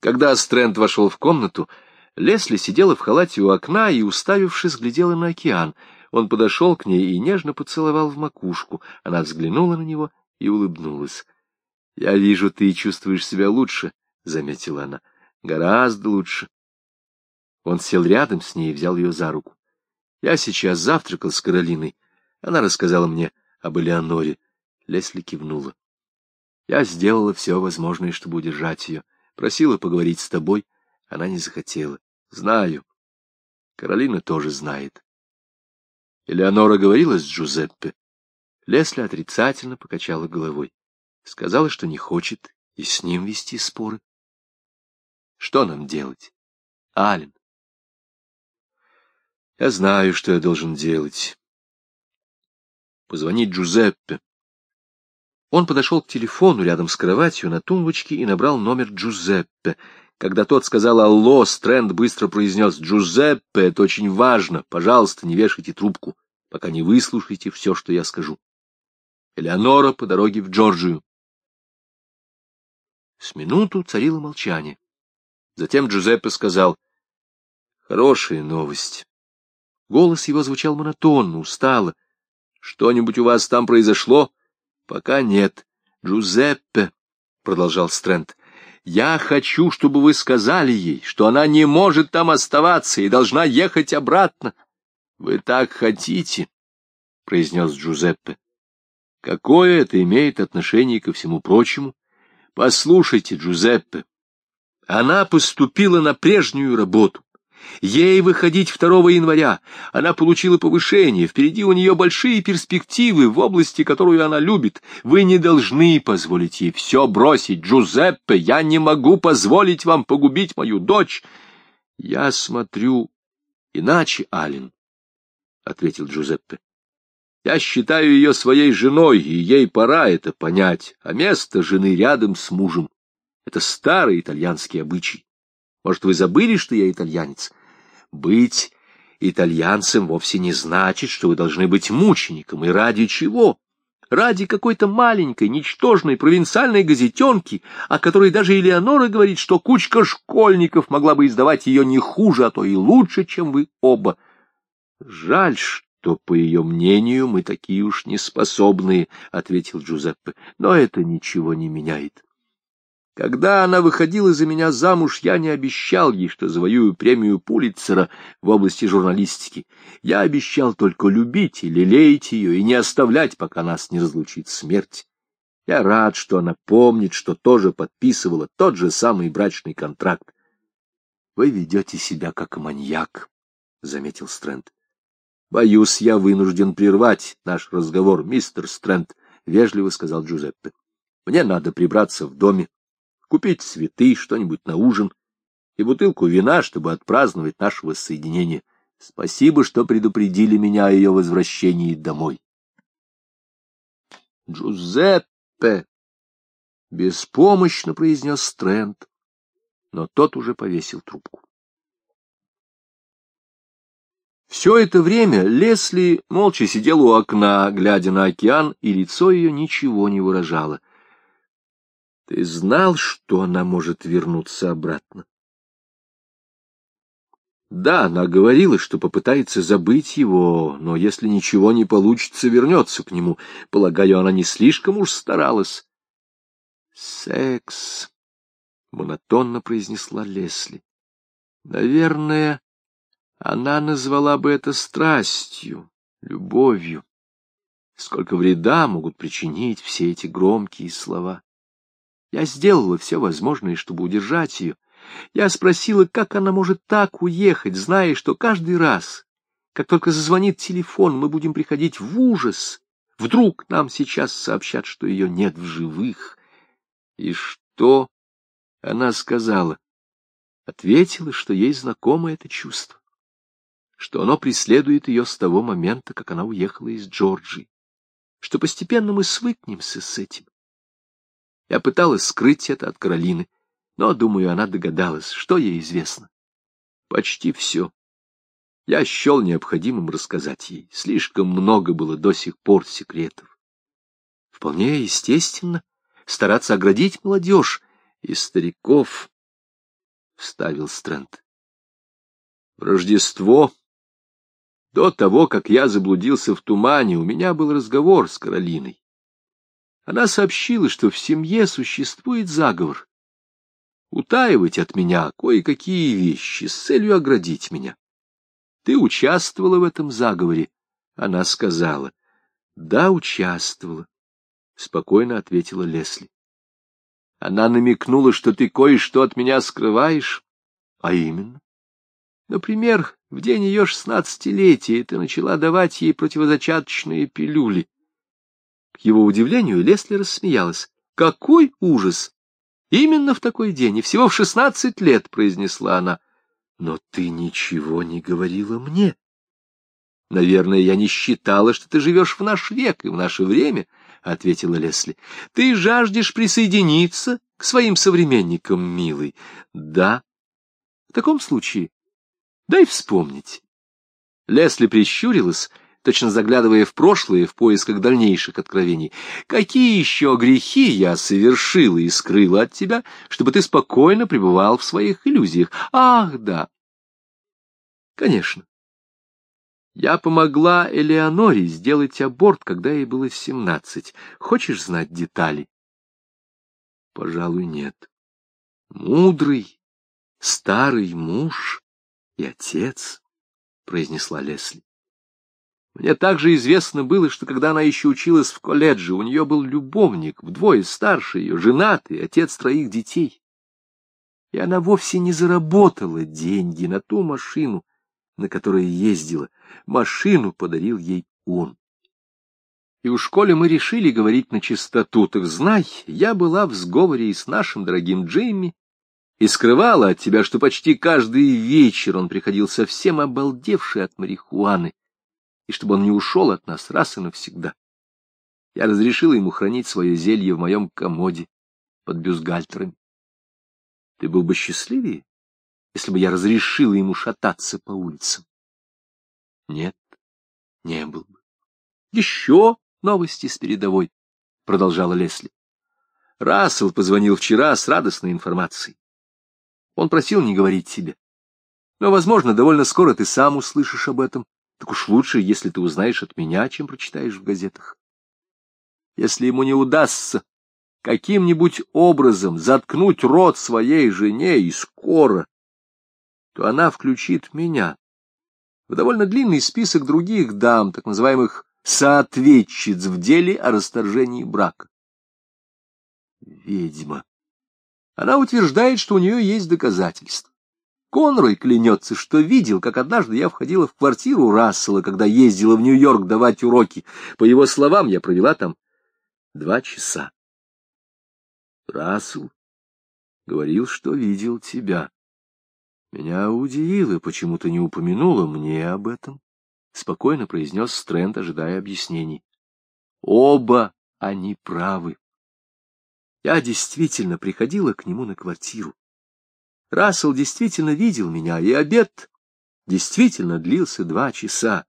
Когда Стрэнд вошел в комнату, Лесли сидела в халате у окна и, уставившись, глядела на океан. Он подошел к ней и нежно поцеловал в макушку. Она взглянула на него и улыбнулась. — Я вижу, ты чувствуешь себя лучше, — заметила она. — Гораздо лучше. Он сел рядом с ней и взял ее за руку. Я сейчас завтракал с Каролиной. Она рассказала мне об Элеоноре. Лесли кивнула. Я сделала все возможное, чтобы удержать ее. Просила поговорить с тобой. Она не захотела. Знаю. Каролина тоже знает. Элеонора говорила с Джузеппе. Лесли отрицательно покачала головой. Сказала, что не хочет и с ним вести споры. Что нам делать? Ален? Я знаю, что я должен делать. Позвонить Джузеппе. Он подошел к телефону рядом с кроватью на тумбочке и набрал номер Джузеппе. Когда тот сказал «Алло», Стрэнд быстро произнес «Джузеппе, это очень важно. Пожалуйста, не вешайте трубку, пока не выслушаете все, что я скажу». Элеонора по дороге в Джорджию. С минуту царило молчание. Затем Джузеппе сказал «Хорошая новость». Голос его звучал монотонно, устало. «Что-нибудь у вас там произошло?» Пока нет. Джузеппе, — продолжал Стрэнд, — я хочу, чтобы вы сказали ей, что она не может там оставаться и должна ехать обратно. — Вы так хотите, — произнес Джузеппе. — Какое это имеет отношение ко всему прочему? Послушайте, Джузеппе, она поступила на прежнюю работу. Ей выходить 2 января. Она получила повышение. Впереди у нее большие перспективы в области, которую она любит. Вы не должны позволить ей все бросить. Джузеппе, я не могу позволить вам погубить мою дочь. Я смотрю иначе, Ален, — ответил Джузеппе. Я считаю ее своей женой, и ей пора это понять, а место жены рядом с мужем — это старый итальянский обычай. Может, вы забыли, что я итальянец? Быть итальянцем вовсе не значит, что вы должны быть мучеником. И ради чего? Ради какой-то маленькой, ничтожной провинциальной газетенки, о которой даже Элеонора говорит, что кучка школьников могла бы издавать ее не хуже, а то и лучше, чем вы оба. Жаль, что, по ее мнению, мы такие уж неспособные, — ответил Джузеппе, — но это ничего не меняет. Когда она выходила за меня замуж, я не обещал ей, что завоюю премию Пулитцера в области журналистики. Я обещал только любить и лелеять ее, и не оставлять, пока нас не разлучит смерть. Я рад, что она помнит, что тоже подписывала тот же самый брачный контракт. — Вы ведете себя как маньяк, — заметил Стрэнд. — Боюсь, я вынужден прервать наш разговор, мистер Стрэнд, — вежливо сказал Джузеппе. — Мне надо прибраться в доме купить цветы, что-нибудь на ужин и бутылку вина, чтобы отпраздновать наше воссоединение. Спасибо, что предупредили меня о ее возвращении домой. Джузеппе! Беспомощно произнес Стрэнд, но тот уже повесил трубку. Все это время Лесли молча сидела у окна, глядя на океан, и лицо ее ничего не выражало. Ты знал, что она может вернуться обратно? Да, она говорила, что попытается забыть его, но если ничего не получится, вернется к нему. Полагаю, она не слишком уж старалась. «Секс», — монотонно произнесла Лесли. «Наверное, она назвала бы это страстью, любовью. Сколько вреда могут причинить все эти громкие слова». Я сделала все возможное, чтобы удержать ее. Я спросила, как она может так уехать, зная, что каждый раз, как только зазвонит телефон, мы будем приходить в ужас. Вдруг нам сейчас сообщат, что ее нет в живых. И что она сказала? Ответила, что ей знакомо это чувство, что оно преследует ее с того момента, как она уехала из Джорджии, что постепенно мы свыкнемся с этим. Я пыталась скрыть это от Каролины, но, думаю, она догадалась, что ей известно. Почти все. Я счел необходимым рассказать ей. Слишком много было до сих пор секретов. Вполне естественно стараться оградить молодежь и стариков вставил Стрэнд. В Рождество, до того, как я заблудился в тумане, у меня был разговор с Каролиной. Она сообщила, что в семье существует заговор. Утаивать от меня кое-какие вещи с целью оградить меня. Ты участвовала в этом заговоре? Она сказала. Да, участвовала. Спокойно ответила Лесли. Она намекнула, что ты кое-что от меня скрываешь. А именно? Например, в день ее шестнадцатилетия ты начала давать ей противозачаточные пилюли. К его удивлению Лесли рассмеялась. «Какой ужас! Именно в такой день, и всего в шестнадцать лет!» — произнесла она. «Но ты ничего не говорила мне. Наверное, я не считала, что ты живешь в наш век и в наше время», — ответила Лесли. «Ты жаждешь присоединиться к своим современникам, милый?» «Да. В таком случае Дай вспомнить. Лесли прищурилась, точно заглядывая в прошлое в поисках дальнейших откровений. Какие еще грехи я совершила и скрыла от тебя, чтобы ты спокойно пребывал в своих иллюзиях? Ах, да. Конечно. Я помогла Элеоноре сделать аборт, когда ей было семнадцать. Хочешь знать детали? Пожалуй, нет. Мудрый, старый муж и отец, — произнесла Лесли. Мне также известно было, что когда она еще училась в колледже, у нее был любовник, вдвое старше ее, женатый, отец троих детей. И она вовсе не заработала деньги на ту машину, на которой ездила. Машину подарил ей он. И у школе мы решили говорить на чистоту. Так знай, я была в сговоре и с нашим дорогим Джейми, и скрывала от тебя, что почти каждый вечер он приходил совсем обалдевший от марихуаны, и чтобы он не ушел от нас раз и навсегда. Я разрешила ему хранить свое зелье в моем комоде под бюстгальтерами. Ты был бы счастливее, если бы я разрешила ему шататься по улицам? Нет, не был бы. Еще новости с передовой, — продолжала Лесли. Рассел позвонил вчера с радостной информацией. Он просил не говорить тебе. Но, возможно, довольно скоро ты сам услышишь об этом. Так уж лучше, если ты узнаешь от меня, чем прочитаешь в газетах. Если ему не удастся каким-нибудь образом заткнуть рот своей жене и скоро, то она включит меня в довольно длинный список других дам, так называемых соответчиц в деле о расторжении брака. Ведьма. Она утверждает, что у нее есть доказательства. Конрой клянется, что видел, как однажды я входила в квартиру Рассела, когда ездила в Нью-Йорк давать уроки. По его словам, я провела там два часа. Рассел говорил, что видел тебя. Меня удивило, почему ты не упомянула мне об этом. Спокойно произнес Стрэнд, ожидая объяснений. Оба они правы. Я действительно приходила к нему на квартиру. Рассел действительно видел меня, и обед действительно длился два часа.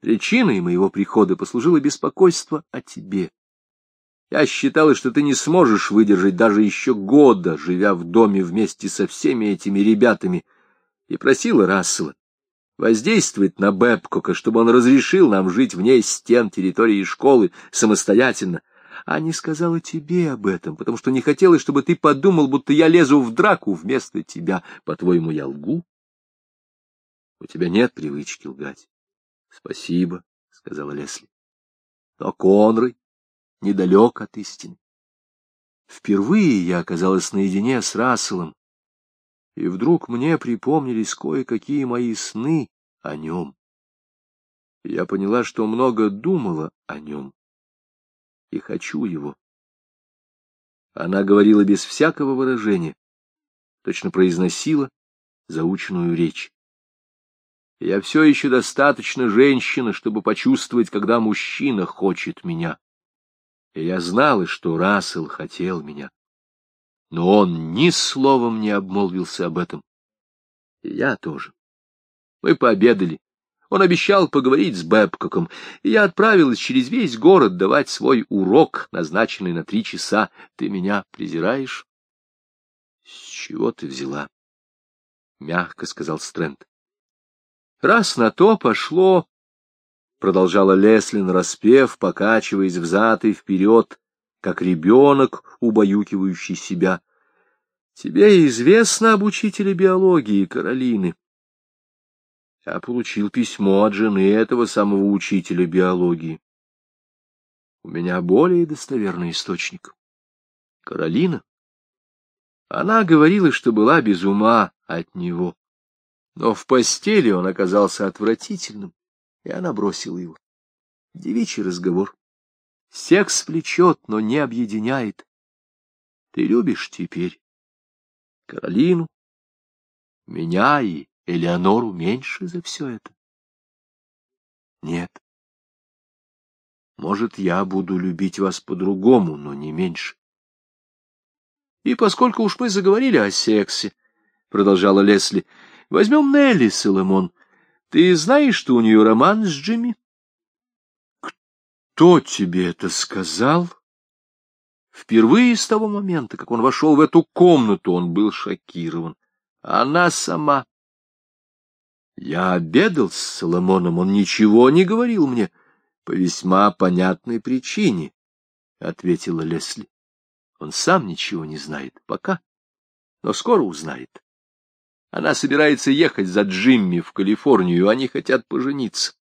Причиной моего прихода послужило беспокойство о тебе. Я считала, что ты не сможешь выдержать даже еще года, живя в доме вместе со всеми этими ребятами, и просила Рассела воздействовать на Бэбкока, чтобы он разрешил нам жить вне стен территории школы самостоятельно, а не сказала тебе об этом, потому что не хотела, чтобы ты подумал, будто я лезу в драку вместо тебя. По-твоему, я лгу? У тебя нет привычки лгать. Спасибо, — сказала Лесли. Но Конрой недалек от истины. Впервые я оказалась наедине с Расселом, и вдруг мне припомнились кое-какие мои сны о нем. Я поняла, что много думала о нем и хочу его. Она говорила без всякого выражения, точно произносила заученную речь. Я все еще достаточно женщина, чтобы почувствовать, когда мужчина хочет меня. И я знала, что Рассел хотел меня. Но он ни словом не обмолвился об этом. И я тоже. Мы пообедали, он обещал поговорить с Бэбкоком, и я отправилась через весь город давать свой урок, назначенный на три часа. Ты меня презираешь? — С чего ты взяла? — мягко сказал Стрэнд. — Раз на то пошло, — продолжала Леслин, распев, покачиваясь взад и вперед, как ребенок, убаюкивающий себя. — Тебе известно об учителе биологии Каролины. Я получил письмо от жены этого самого учителя биологии. У меня более достоверный источник. Каролина. Она говорила, что была без ума от него. Но в постели он оказался отвратительным, и она бросила его. Девичий разговор. Секс влечет, но не объединяет. Ты любишь теперь Каролину, меня и Элеонору меньше за все это? Нет. Может, я буду любить вас по-другому, но не меньше. И поскольку уж мы заговорили о сексе, — продолжала Лесли, — возьмем Нелли, Соломон. Ты знаешь, что у нее роман с Джимми? Кто тебе это сказал? Впервые с того момента, как он вошел в эту комнату, он был шокирован. Она сама. Я обедал с Соломоном, он ничего не говорил мне. По весьма понятной причине, — ответила Лесли. Он сам ничего не знает пока, но скоро узнает. Она собирается ехать за Джимми в Калифорнию, они хотят пожениться.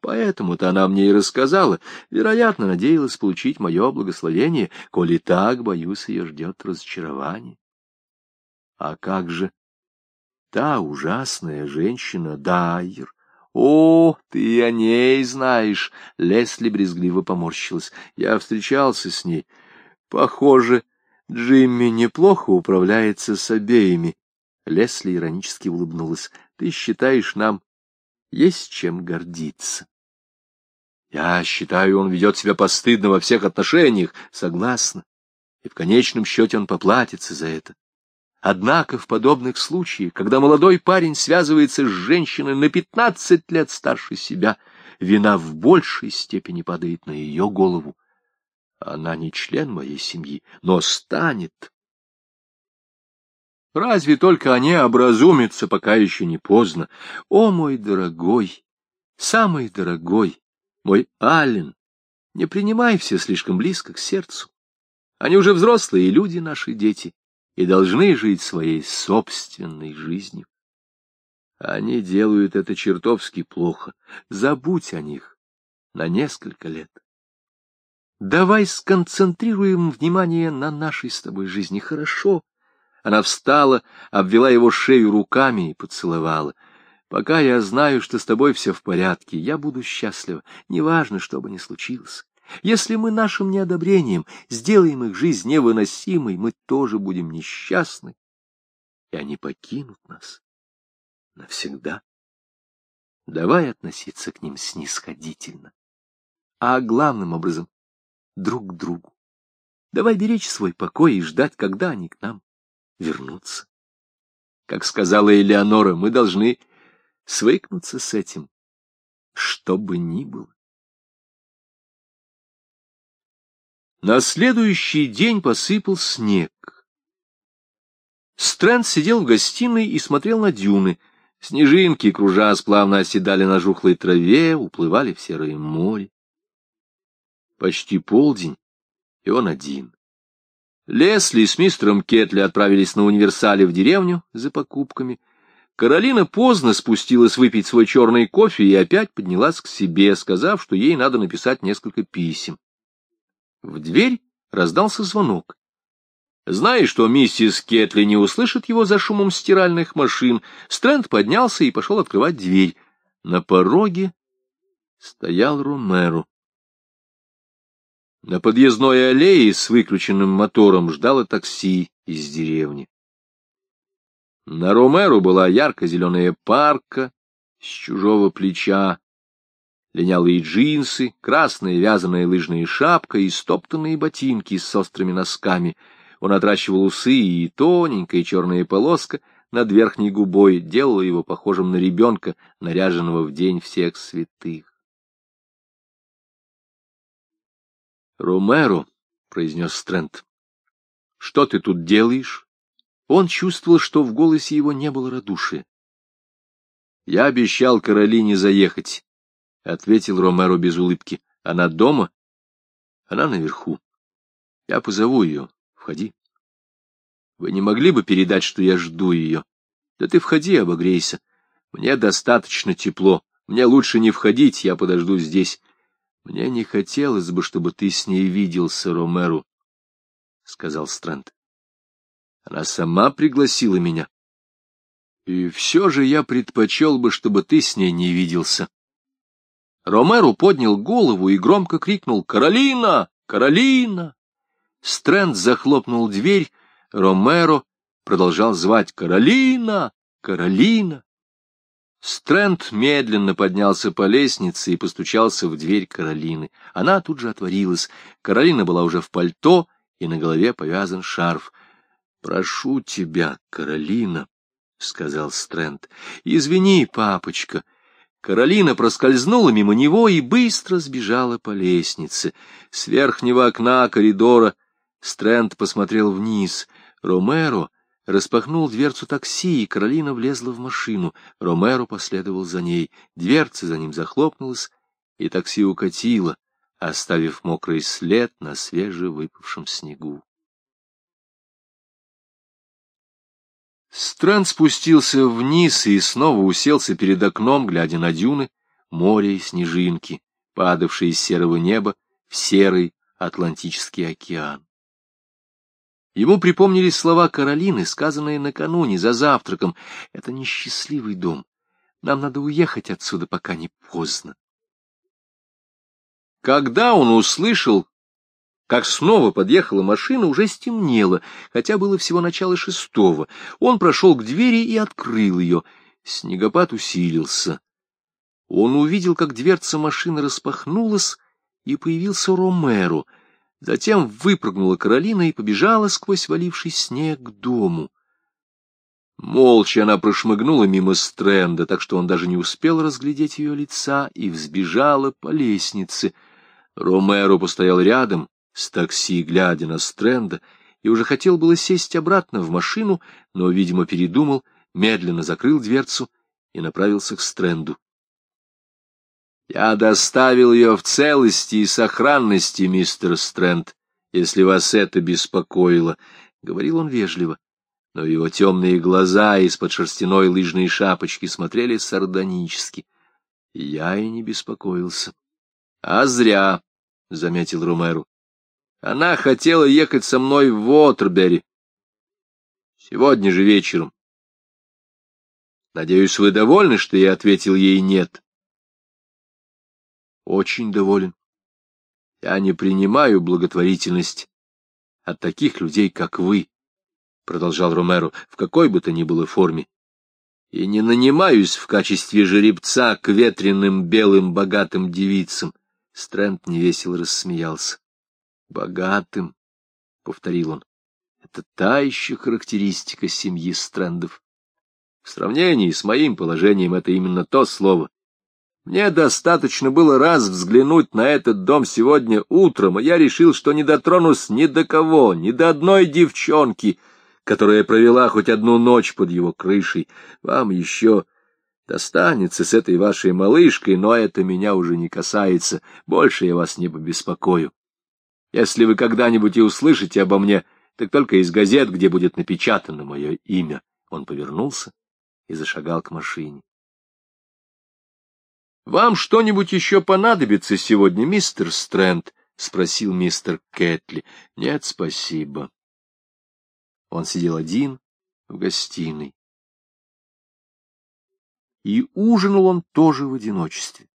Поэтому-то она мне и рассказала, вероятно, надеялась получить мое благословение, коли так, боюсь, ее ждет разочарование. А как же та ужасная женщина Дайер? О, ты о ней знаешь! Лесли брезгливо поморщилась. Я встречался с ней. Похоже, Джимми неплохо управляется с обеими. Лесли иронически улыбнулась. Ты считаешь, нам есть чем гордиться? Я считаю, он ведет себя постыдно во всех отношениях. Согласна. И в конечном счете он поплатится за это. Однако в подобных случаях, когда молодой парень связывается с женщиной на пятнадцать лет старше себя, вина в большей степени падает на ее голову. Она не член моей семьи, но станет. Разве только они образумятся, пока еще не поздно. О, мой дорогой, самый дорогой, мой Аллен, не принимай все слишком близко к сердцу. Они уже взрослые люди, наши дети, и должны жить своей собственной жизнью. Они делают это чертовски плохо. Забудь о них на несколько лет. Давай сконцентрируем внимание на нашей с тобой жизни, хорошо? Она встала, обвела его шею руками и поцеловала. Пока я знаю, что с тобой все в порядке, я буду счастлива, неважно, что бы ни случилось. Если мы нашим неодобрением сделаем их жизнь невыносимой, мы тоже будем несчастны, и они покинут нас навсегда. Давай относиться к ним снисходительно, а главным образом друг к другу. Давай беречь свой покой и ждать, когда они к нам вернутся. Как сказала Элеонора, мы должны свыкнуться с этим, что бы ни было. На следующий день посыпал снег. Стрэнд сидел в гостиной и смотрел на дюны. Снежинки, кружа, сплавно оседали на жухлой траве, уплывали в серое море. Почти полдень, и он один. Лесли с мистером Кетли отправились на универсале в деревню за покупками. Каролина поздно спустилась выпить свой черный кофе и опять поднялась к себе, сказав, что ей надо написать несколько писем. В дверь раздался звонок. Зная, что миссис Кетли не услышит его за шумом стиральных машин, Стрэнд поднялся и пошел открывать дверь. На пороге стоял Ромеро. На подъездной аллее с выключенным мотором ждало такси из деревни. На Ромеро была ярко-зеленая парка с чужого плеча, линялые джинсы, красная вязаная лыжная шапка и стоптанные ботинки с острыми носками. Он отращивал усы, и тоненькая черная полоска над верхней губой делала его похожим на ребенка, наряженного в день всех святых. «Ромеро», — произнес Стрэнд, — «что ты тут делаешь?» Он чувствовал, что в голосе его не было радушия. «Я обещал Каролине заехать», — ответил Ромеро без улыбки. «Она дома?» «Она наверху. Я позову ее. Входи». «Вы не могли бы передать, что я жду ее?» «Да ты входи, обогрейся. Мне достаточно тепло. Мне лучше не входить, я подожду здесь. Мне не хотелось бы, чтобы ты с ней виделся, Ромеру», — сказал Стрэнд. Она сама пригласила меня. И все же я предпочел бы, чтобы ты с ней не виделся. Ромеру поднял голову и громко крикнул «Каролина! Каролина!». Стрэнд захлопнул дверь, Ромеро продолжал звать «Каролина! Каролина!». Стрэнд медленно поднялся по лестнице и постучался в дверь Каролины. Она тут же отворилась. Каролина была уже в пальто, и на голове повязан шарф. — Прошу тебя, Каролина, — сказал Стрэнд. — Извини, папочка. Каролина проскользнула мимо него и быстро сбежала по лестнице. С верхнего окна коридора Стрэнд посмотрел вниз. Ромеро распахнул дверцу такси, и Каролина влезла в машину. Ромеро последовал за ней. Дверца за ним захлопнулась, и такси укатило, оставив мокрый след на свежевыпавшем снегу. Стран спустился вниз и снова уселся перед окном, глядя на дюны, море и снежинки, падавшие из серого неба в серый Атлантический океан. Ему припомнились слова Каролины, сказанные накануне за завтраком. «Это несчастливый дом. Нам надо уехать отсюда, пока не поздно». Когда он услышал как снова подъехала машина, уже стемнело, хотя было всего начало шестого. Он прошел к двери и открыл ее. Снегопад усилился. Он увидел, как дверца машины распахнулась, и появился Ромеро. Затем выпрыгнула Каролина и побежала сквозь валивший снег к дому. Молча она прошмыгнула мимо Стрэнда, так что он даже не успел разглядеть ее лица, и взбежала по лестнице. Ромеро постоял рядом, с такси, глядя на Стрэнда, и уже хотел было сесть обратно в машину, но, видимо, передумал, медленно закрыл дверцу и направился к Стрэнду. «Я доставил ее в целости и сохранности, мистер Стрэнд, если вас это беспокоило», — говорил он вежливо, но его темные глаза из-под шерстяной лыжной шапочки смотрели сардонически. Я и не беспокоился. — А зря, — заметил Румеру. Она хотела ехать со мной в Уотербери. Сегодня же вечером. Надеюсь, вы довольны, что я ответил ей «нет». Очень доволен. Я не принимаю благотворительность от таких людей, как вы, — продолжал Ромеро, — в какой бы то ни было форме. И не нанимаюсь в качестве жеребца к ветреным белым богатым девицам. Стрэнд невесело рассмеялся богатым, — повторил он. Это та еще характеристика семьи Стрэндов. В сравнении с моим положением это именно то слово. Мне достаточно было раз взглянуть на этот дом сегодня утром, и я решил, что не дотронусь ни до кого, ни до одной девчонки, которая провела хоть одну ночь под его крышей. Вам еще достанется с этой вашей малышкой, но это меня уже не касается. Больше я вас не побеспокою. Если вы когда-нибудь и услышите обо мне, так только из газет, где будет напечатано мое имя. Он повернулся и зашагал к машине. — Вам что-нибудь еще понадобится сегодня, мистер Стрэнд? — спросил мистер Кэтли. — Нет, спасибо. Он сидел один в гостиной. И ужинал он тоже в одиночестве.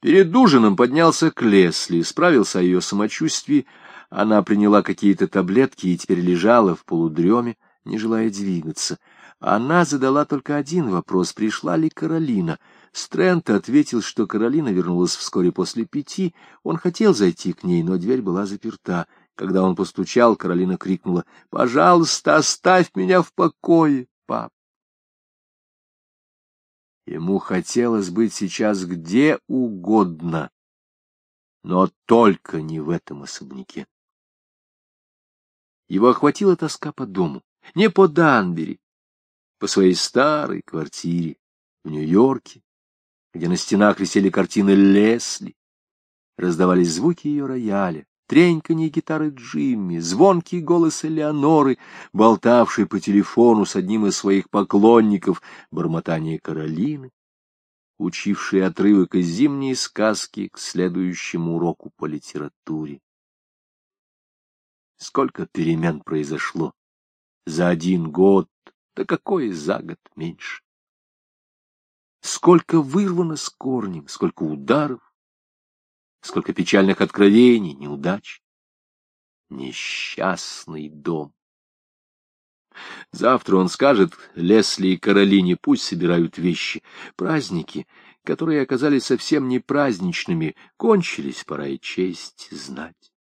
Перед ужином поднялся к Лесли, справился о ее самочувствии. Она приняла какие-то таблетки и теперь лежала в полудреме, не желая двигаться. Она задала только один вопрос, пришла ли Каролина. Стрэнд ответил, что Каролина вернулась вскоре после пяти. Он хотел зайти к ней, но дверь была заперта. Когда он постучал, Каролина крикнула, «Пожалуйста, оставь меня в покое, пап!» Ему хотелось быть сейчас где угодно, но только не в этом особняке. Его охватила тоска по дому. не по Данбери, по своей старой квартире в Нью-Йорке, где на стенах висели картины Лесли, раздавались звуки ее рояля, треньканье гитары Джимми, звонкий голос Элеоноры, болтавший по телефону с одним из своих поклонников, бормотание Каролины, учивший отрывок из зимней сказки к следующему уроку по литературе. Сколько перемен произошло за один год, да какое за год меньше. Сколько вырвано с корнем, сколько ударов, сколько печальных откровений, неудач. Несчастный дом. Завтра он скажет Лесли и Каролине, пусть собирают вещи. Праздники, которые оказались совсем не праздничными, кончились, пора и честь знать.